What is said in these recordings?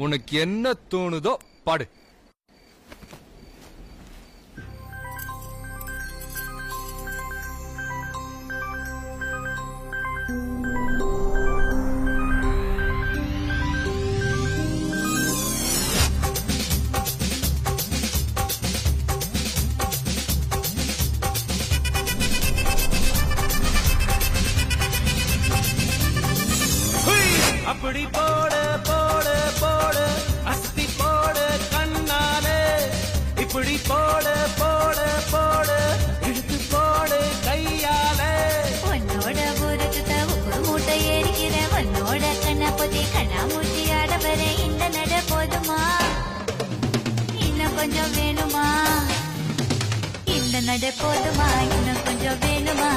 உனக்கு என்ன தோணுதோ பாடு. அப்படி போட போ போடு அஸ்தி போடு கண்ணாலே. இப்படி போடு போடு போடு இழுத்து போடு கையாலே. உன்னோட ஊருக்கு ஒரு மூட்டை ஏறிக்கிற உன்னோட கண்ண பொத்தி கண்ணா மூட்டி ஆட இந்த நட போதுமா? இன்னும் கொஞ்சம் வேணுமா? இந்த நட போதுமா? இன்னும் கொஞ்சம் வேணுமா?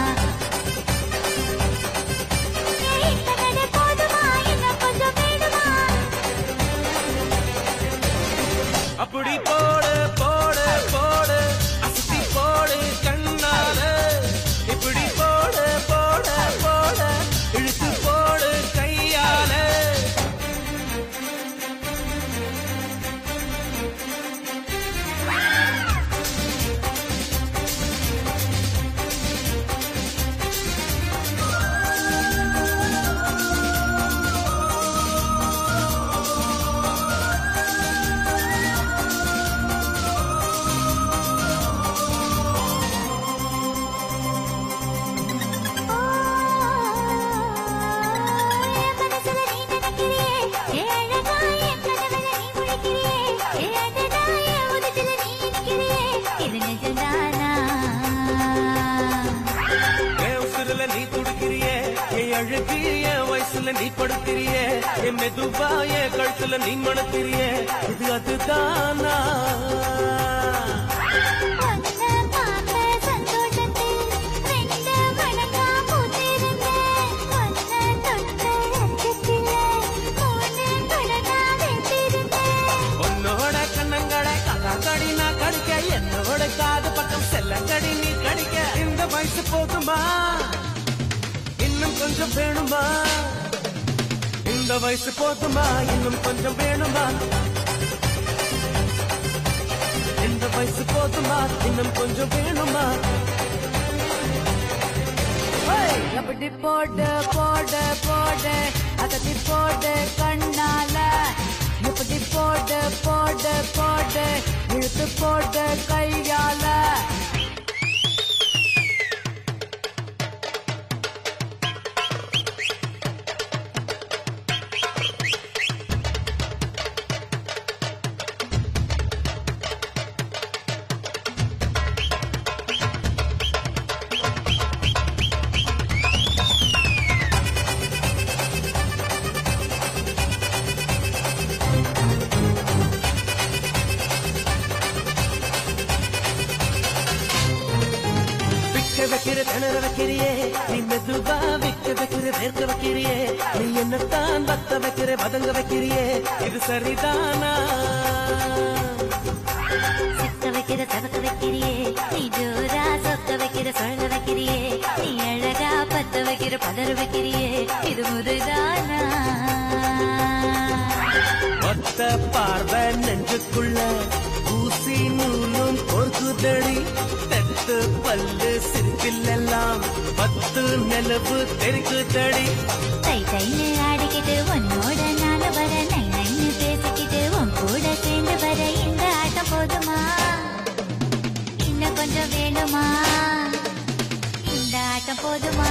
நீ படுத்திரிய. என் மெதுவாய கழுத்துல நீ மணக்கிறியே இது அதுதானா? என்னோட காது பக்கம் நீ கடிக்க. இந்த வயசு போதுமா? இன்னும் கொஞ்சம் வேணுமா? இந்த வயசு போதுமா? இன்னும் கொஞ்சம் வேணுமா? இந்த வயசு போதுமா? இன்னும் கொஞ்சம் வேணுமா? அப்படி போட போட போட அதட்டி போட கண்ணால. இப்படி போட போ திணற வைக்கிறியே நீ மெதுவா விக்க வைக்கிற வேர்க்க வைக்கிறியே நீ என்னத்தான் பத்த வைக்கிற பதங்க வைக்கிறியே இது சரிதானா? சிக்க வைக்கிற தவக்க வைக்கிறியே நீ ஜோரா சொக்க வைக்கிற சொல்ல வைக்கிறியே நீ அழகா பத்த வைக்கிற பதற வைக்கிறியே இது முறைதானா ஒத்த பார்வை நெஞ்சுக்குள்ள ஊசி நூலும் பொறுக்குதடி தெத்து பல்லு சிரிப்பிலெல்லாம் பத்து நிலவு தெரிக்குதடி கை தைன்னு ஆடிக்கிட்டு உன்னோட நானு வர நை நைன்னு பேசிக்கிட்டு உன் கூட சேர்ந்து வர இந்த ஆட்டம் போதுமா? இன்னும் கொஞ்சம் வேணுமா? இந்த ஆட்டம் போதுமா?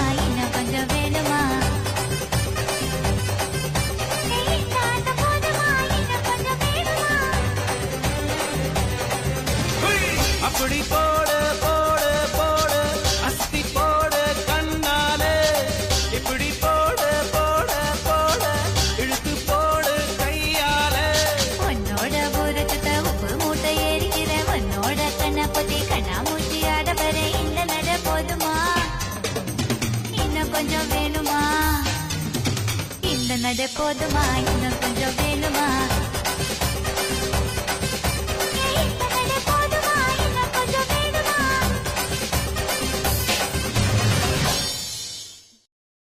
அப்படி போட போட போட அஸ்தி போட கண்ணாலே. இப்படி போட போட போட இழுத்து போடு கையாலே. உன்னோட ஊருக்கு உப்பு மூட்டை ஏறிக்கிற உன்னோட கண்ணை பத்தி கண்ணா மூச்சி ஆட வர இந்த நட போதுமா? இன்னும் கொஞ்சம் வேணுமா? இந்த நட போதுமா? இன்னும் கொஞ்சம் வேணுமா?